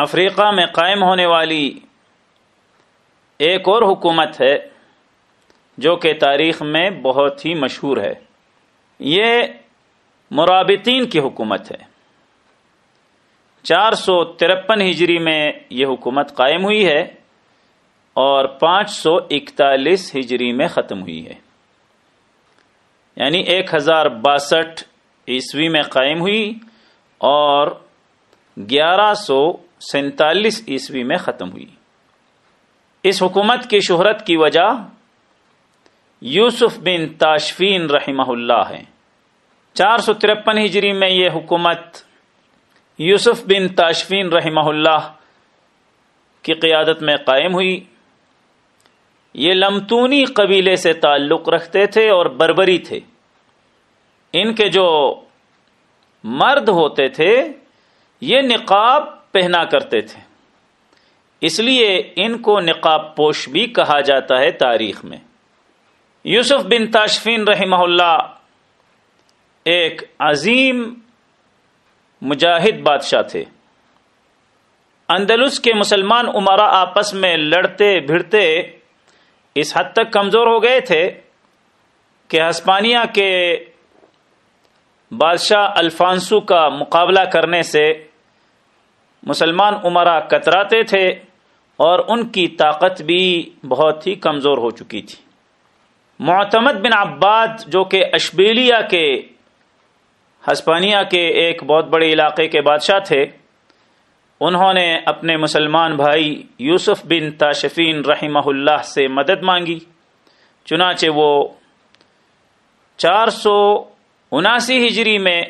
افریقہ میں قائم ہونے والی ایک اور حکومت ہے جو کہ تاریخ میں بہت ہی مشہور ہے۔ یہ مرابطین کی حکومت ہے۔ چار سو ترپن ہجری میں یہ حکومت قائم ہوئی ہے اور پانچ سو اکتالیس ہجری میں ختم ہوئی ہے۔ یعنی ایک ہزار باسٹھ عیسوی میں قائم ہوئی اور گیارہ سو سینتالیس عیسوی میں ختم ہوئی۔ اس حکومت کی شہرت کی وجہ یوسف بن تاشفین رحمہ اللہ ہے چار سو ترپن ہجری میں یہ حکومت یوسف بن تاشفین رحمہ اللہ کی قیادت میں قائم ہوئی۔ یہ لمتونی قبیلے سے تعلق رکھتے تھے اور بربری تھے۔ ان کے جو مرد ہوتے تھے، یہ نقاب پہنا کرتے تھے۔ اس لیے ان کو نقاب پوش بھی کہا جاتا ہے تاریخ میں۔ یوسف بن تاشفین رحمہ اللہ ایک عظیم مجاہد بادشاہ تھے۔ اندلس کے مسلمان عمرہ آپس میں لڑتے بھڑتے اس حد تک کمزور ہو گئے تھے کہ ہسپانیہ کے بادشاہ الفانسو کا مقابلہ کرنے سے مسلمان عمرہ کتراتے تھے اور ان کی طاقت بھی بہت ہی کمزور ہو چکی تھی۔ معتمد بن عباد جو کہ اشبیلیا کے، ہسپانیہ کے ایک بہت بڑے علاقے کے بادشاہ تھے، انہوں نے اپنے مسلمان بھائی یوسف بن تاشفین رحمہ اللہ سے مدد مانگی۔ چنانچہ وہ چار سو اناسی ہجری میں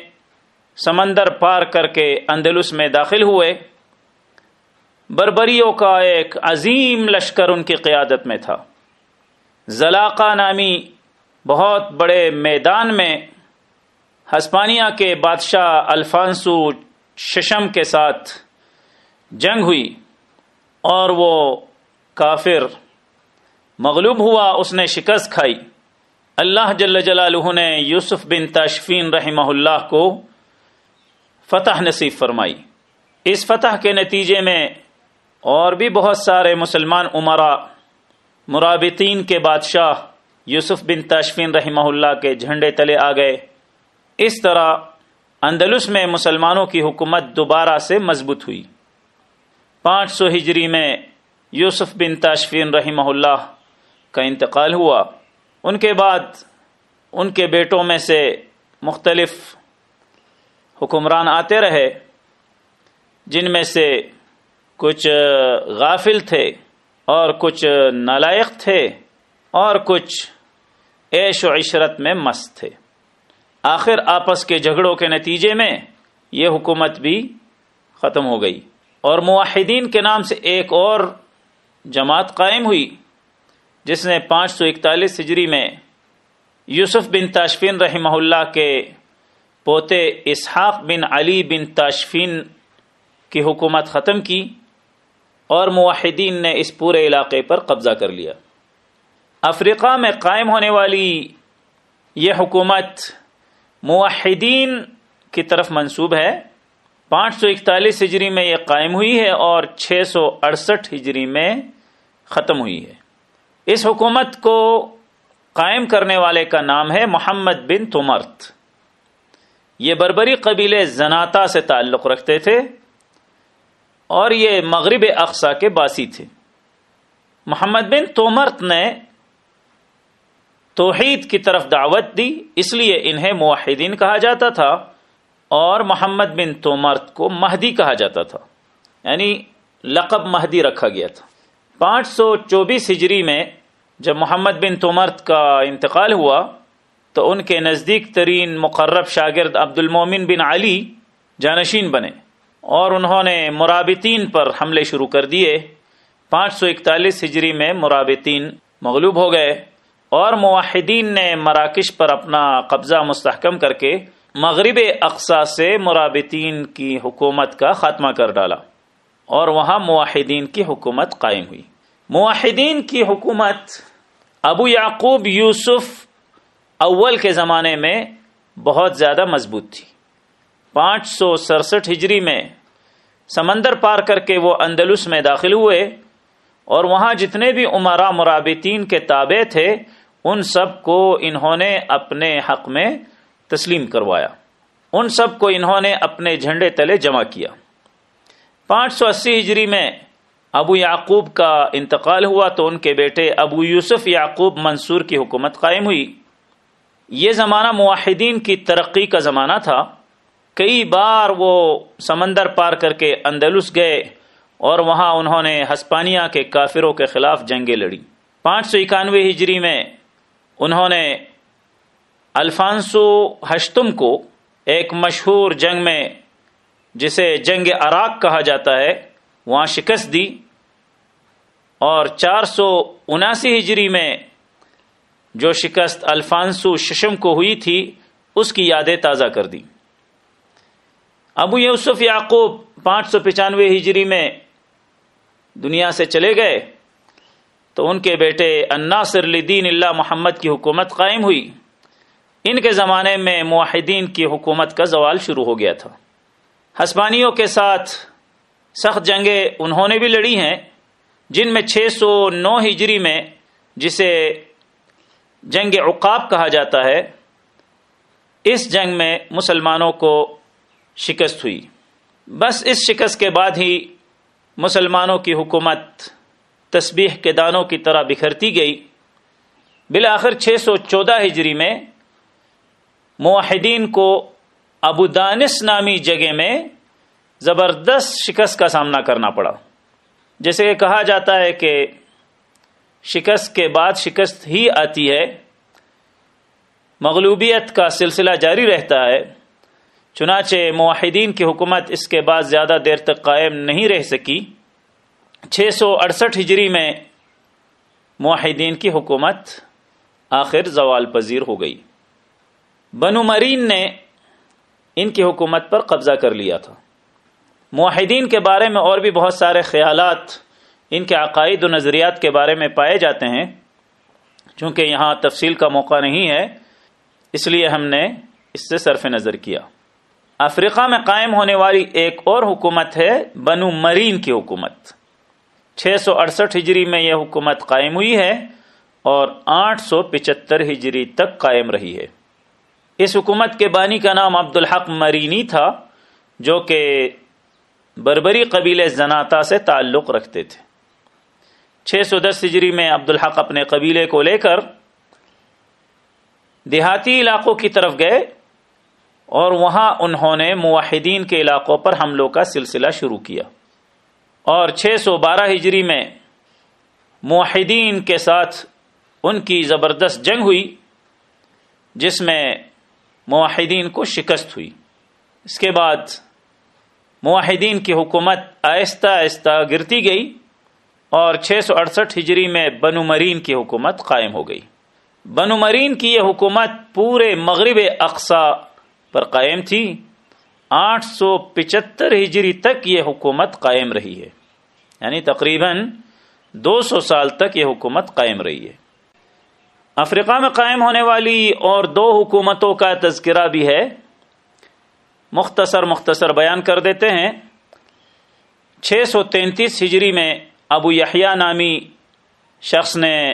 سمندر پار کر کے اندلس میں داخل ہوئے۔ بربریوں کا ایک عظیم لشکر ان کی قیادت میں تھا۔ زلاقہ نامی بہت بڑے میدان میں ہسپانیہ کے بادشاہ الفانسو ششم کے ساتھ جنگ ہوئی اور وہ کافر مغلوب ہوا، اس نے شکست کھائی۔ اللہ جل جلالہ نے یوسف بن تاشفین رحمہ اللہ کو فتح نصیب فرمائی۔ اس فتح کے نتیجے میں اور بھی بہت سارے مسلمان عمرا، مرابطین کے بادشاہ یوسف بن تاشفین رحمہ اللہ کے جھنڈے تلے آ گئے۔ اس طرح اندلس میں مسلمانوں کی حکومت دوبارہ سے مضبوط ہوئی۔ پانچ سو ہجری میں یوسف بن تاشفین رحمہ اللہ کا انتقال ہوا۔ ان کے بعد ان کے بیٹوں میں سے مختلف حکمران آتے رہے۔ جن میں سے کچھ غافل تھے اور کچھ نالائق تھے اور کچھ عیش و عشرت میں مست تھے۔ آخر آپس کے جھگڑوں کے نتیجے میں یہ حکومت بھی ختم ہو گئی اور معاہدین کے نام سے ایک اور جماعت قائم ہوئی، جس نے پانچ سو اکتالیس ہجری میں یوسف بن تاشفین رحمہ اللہ کے پوتے اسحاق بن علی بن تاشفین کی حکومت ختم کی اور معاہدین نے اس پورے علاقے پر قبضہ کر لیا۔ افریقہ میں قائم ہونے والی یہ حکومت معاہدین کی طرف منصوب ہے۔ پانچ سو اکتالیس ہجری میں یہ قائم ہوئی ہے اور چھ سو اڑسٹھ ہجری میں ختم ہوئی ہے۔ اس حکومت کو قائم کرنے والے کا نام ہے محمد بن تمرت۔ یہ بربری قبیلے زناتا سے تعلق رکھتے تھے اور یہ مغرب اقسا کے باسی تھے۔ محمد بن تومرت نے توحید کی طرف دعوت دی، اس لیے انہیں معاہدین کہا جاتا تھا اور محمد بن تومرت کو مہدی کہا جاتا تھا۔ یعنی لقب مہدی رکھا گیا تھا۔ پانچ سو چوبیس ہجری میں جب محمد بن تومرت کا انتقال ہوا تو ان کے نزدیک ترین مقرب شاگرد عبد المومن بن علی جانشین بنے اور انہوں نے مرابطین پر حملے شروع کر دیے۔ پانچ سو اکتالیس ہجری میں مرابطین مغلوب ہو گئے اور معاہدین نے مراکش پر اپنا قبضہ مستحکم کر کے مغرب اقسا سے مرابطین کی حکومت کا خاتمہ کر ڈالا اور وہاں معاہدین کی حکومت قائم ہوئی۔ معاہدین کی حکومت ابو یعقوب یوسف اول کے زمانے میں بہت زیادہ مضبوط تھی۔ پانچ سو سڑسٹھ ہجری میں سمندر پار کر کے وہ اندلس میں داخل ہوئے اور وہاں جتنے بھی عمرہ مرابطین کے تابع تھے، ان سب کو انہوں نے اپنے حق میں تسلیم کروایا۔ ان سب کو انہوں نے اپنے جھنڈے تلے جمع کیا۔ پانچ سو اسی ہجری میں ابو یعقوب کا انتقال ہوا تو ان کے بیٹے ابو یوسف یعقوب منصور کی حکومت قائم ہوئی۔ یہ زمانہ معاہدین کی ترقی کا زمانہ تھا۔ کئی بار وہ سمندر پار کر کے اندلس گئے اور وہاں انہوں نے ہسپانیہ کے کافروں کے خلاف جنگیں لڑی پانچ سو اکانوے ہجری میں انہوں نے الفانسو ہشتم کو ایک مشہور جنگ میں، جسے جنگ عراق کہا جاتا ہے، وہاں شکست دی۔ اور چار سو اناسی ہجری میں جو شکست الفانسو ششم کو ہوئی تھی، اس کی یادیں تازہ کر دی ابو یوسف یعقوب پانچ سو پچانوے ہجری میں دنیا سے چلے گئے تو ان کے بیٹے الناصر لدین اللہ محمد کی حکومت قائم ہوئی۔ ان کے زمانے میں معاہدین کی حکومت کا زوال شروع ہو گیا تھا۔ ہسپانیوں کے ساتھ سخت جنگیں انہوں نے بھی لڑی ہیں، جن میں چھ سو نو ہجری میں جسے جنگ عقاب کہا جاتا ہے، اس جنگ میں مسلمانوں کو شکست ہوئی۔ بس اس شکست کے بعد ہی مسلمانوں کی حکومت تسبیح کے دانوں کی طرح بکھرتی گئی۔ بالآخر چھ سو چودہ ہجری میں معاہدین کو ابو دانس نامی جگہ میں زبردست شکست کا سامنا کرنا پڑا۔ جیسے کہ کہا جاتا ہے کہ شکست کے بعد شکست ہی آتی ہے۔ مغلوبیت کا سلسلہ جاری رہتا ہے۔ چنانچہ معاہدین کی حکومت اس کے بعد زیادہ دیر تک قائم نہیں رہ سکی۔ چھ سو اڑسٹھ ہجری میں معاہدین کی حکومت آخر زوال پذیر ہو گئی۔ بنو مرین نے ان کی حکومت پر قبضہ کر لیا تھا۔ معاہدین کے بارے میں اور بھی بہت سارے خیالات ان کے عقائد و نظریات کے بارے میں پائے جاتے ہیں، چونکہ یہاں تفصیل کا موقع نہیں ہے، اس لیے ہم نے اس سے صرف نظر کیا۔ افریقہ میں قائم ہونے والی ایک اور حکومت ہے، بنو مرین کی حکومت۔ چھ سو اڑسٹھ ہجری میں یہ حکومت قائم ہوئی ہے اور آٹھ سو پچہتر ہجری تک قائم رہی ہے۔ اس حکومت کے بانی کا نام عبد الحق مرینی تھا، جو کہ بربری قبیل زناتا سے تعلق رکھتے تھے۔ چھ سو دس ہجری میں عبد الحق اپنے قبیلے کو لے کر دیہاتی علاقوں کی طرف گئے اور وہاں انہوں نے معاہدین کے علاقوں پر حملوں کا سلسلہ شروع کیا اور چھ سو بارہ ہجری میں معاہدین کے ساتھ ان کی زبردست جنگ ہوئی، جس میں معاہدین کو شکست ہوئی۔ اس کے بعد معاہدین کی حکومت آہستہ آہستہ گرتی گئی۔ اور چھ سو اڑسٹھ ہجری میں بنو مرین کی حکومت قائم ہو گئی۔ بنو مرین کی یہ حکومت پورے مغرب اقسا پر قائم تھی۔ آٹھ سو پچہتر ہجری تک یہ حکومت قائم رہی ہے۔ یعنی تقریباً دو سو سال تک یہ حکومت قائم رہی ہے۔ افریقہ میں قائم ہونے والی اور دو حکومتوں کا تذکرہ بھی ہے۔ مختصر مختصر بیان کر دیتے ہیں۔ چھ سو تینتیس ہجری میں ابو یحییٰ نامی شخص نے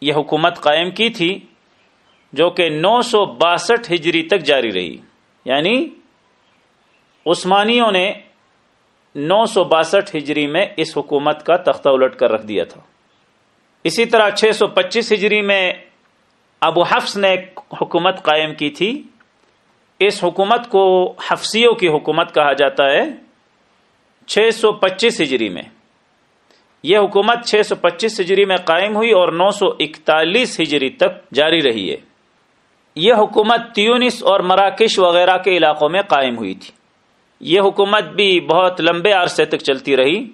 یہ حکومت قائم کی تھی جو کہ نو سو باسٹھ ہجری تک جاری رہی۔ یعنی عثمانیوں نے نو سو باسٹھ ہجری میں اس حکومت کا تختہ الٹ کر رکھ دیا تھا۔ اسی طرح چھ سو پچیس ہجری میں ابو حفظ نے حکومت قائم کی تھی۔ اس حکومت کو حفصیوں کی حکومت کہا جاتا ہے۔ چھ سو پچیس ہجری میں۔ یہ حکومت چھ سو پچیس ہجری میں قائم ہوئی اور نو سو اکتالیس ہجری تک جاری رہی ہے۔ یہ حکومت تیونس اور مراکش وغیرہ کے علاقوں میں قائم ہوئی تھی۔ یہ حکومت بھی بہت لمبے عرصے تک چلتی رہی،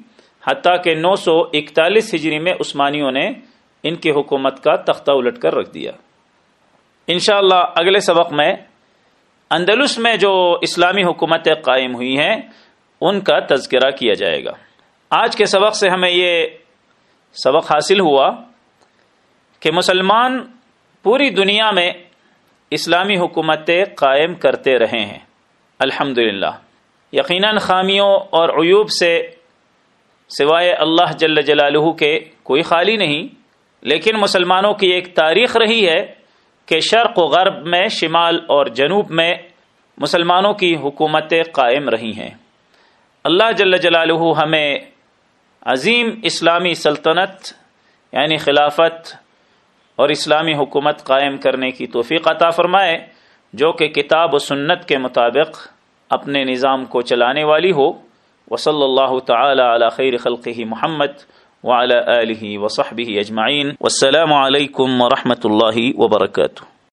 حتیٰ کہ نو سو اکتالیس ہجری میں عثمانیوں نے ان کی حکومت کا تختہ الٹ کر رکھ دیا۔ انشاءاللہ اللہ اگلے سبق میں اندلس میں جو اسلامی حکومتیں قائم ہوئی ہیں، ان کا تذکرہ کیا جائے گا۔ آج کے سبق سے ہمیں یہ سبق حاصل ہوا کہ مسلمان پوری دنیا میں اسلامی حکومتیں قائم کرتے رہے ہیں۔ الحمد یقیناً خامیوں اور عیوب سے سوائے اللہ جل جلالہ کے کوئی خالی نہیں، لیکن مسلمانوں کی ایک تاریخ رہی ہے کہ شرق و غرب میں، شمال اور جنوب میں مسلمانوں کی حکومتیں قائم رہی ہیں۔ اللہ جل جلالہ ہمیں عظیم اسلامی سلطنت یعنی خلافت اور اسلامی حکومت قائم کرنے کی توفیق عطا فرمائے، جو کہ کتاب و سنت کے مطابق اپنے نظام کو چلانے والی ہو۔ وصلی اللہ تعالی علی خیر خلقہ محمد وعلى آله وصحبه أجمعين والسلام عليكم ورحمة الله وبركاته